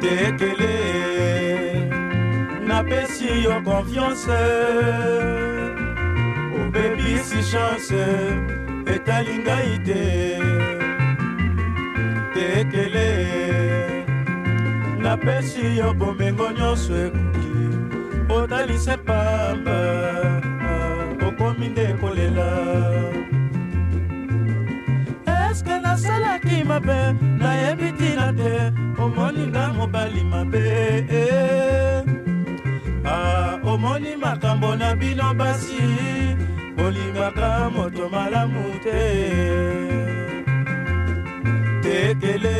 tekele napesi yo konfiance obebisi chance etali ngai te tekele napesi yo bomengo nyonso ekoki otalise pamba mabe nayebi ntina te omoni nga mobali mabe e. ah, omoni makambo na bino basi bolingaka moto malamu te tekele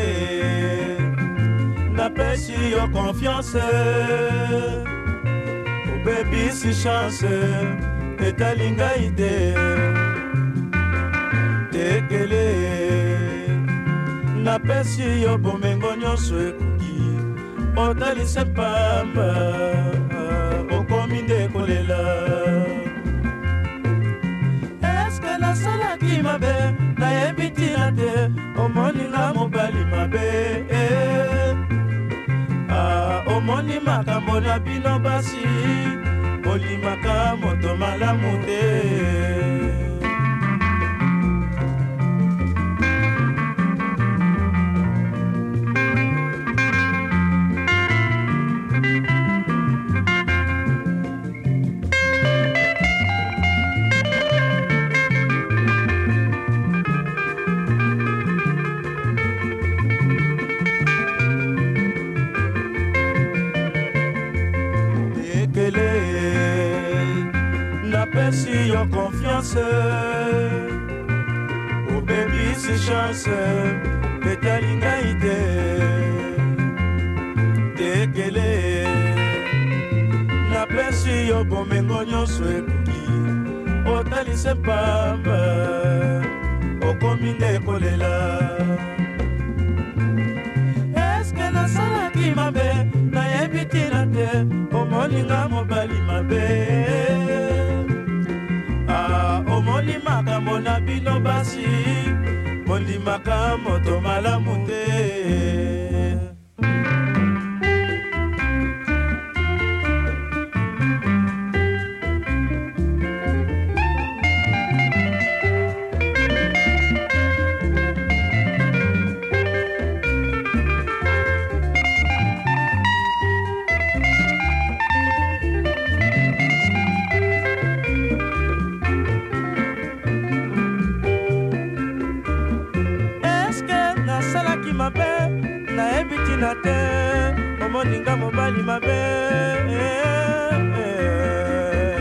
napesi yo konfiance obebisi chance etali ngai te tekele napesi yo bomengo nyonso ekoki otalise pamba okomi nde kolela eske nasalaki mabe nayebi ntina te omoninga mobali mabe e. ah, omoni makambo na bino basi olimaka moto malamu te napesi yo konfiance obebisi chance betali ngai te tekele napesi yo bomengo nyonso ekoki otalise pamba okomi nde kolela eske nasalaki mabe nayebi tina te omoninga mobali alimaka moto malamu te ntina te omoninga mobali mabe eh, eh, eh.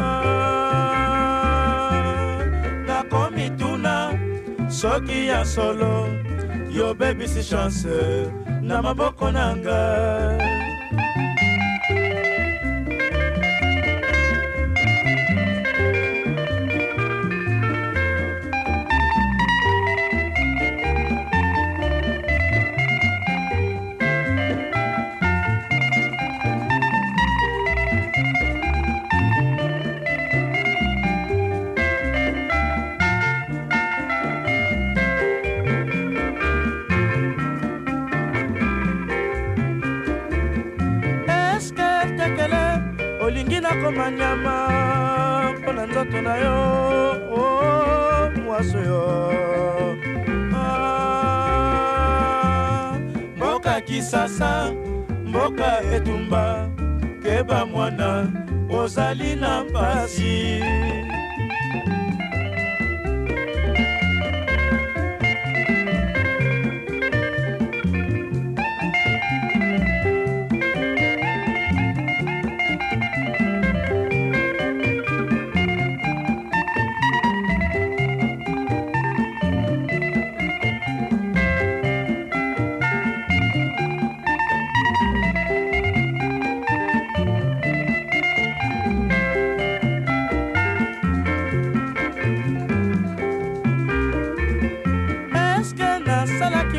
Ah, nakomi tuna soki ya solo yobebisi chance na maboko na ngai olingi nakoma nyama mpo na nzoto na yo o oh, mwaso yo ah, mboka kisasa mboka etumba keba mwana ozali na mpasi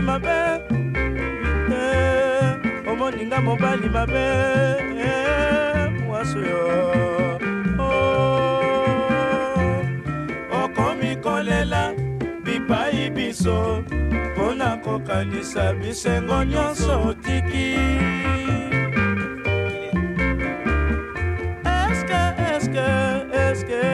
mobali mabe omoninga mobali mabe eh, mwasu yo oh, okomi kolela bipai biso mpona kokanisa bisengo nyonso otiki eske eske eske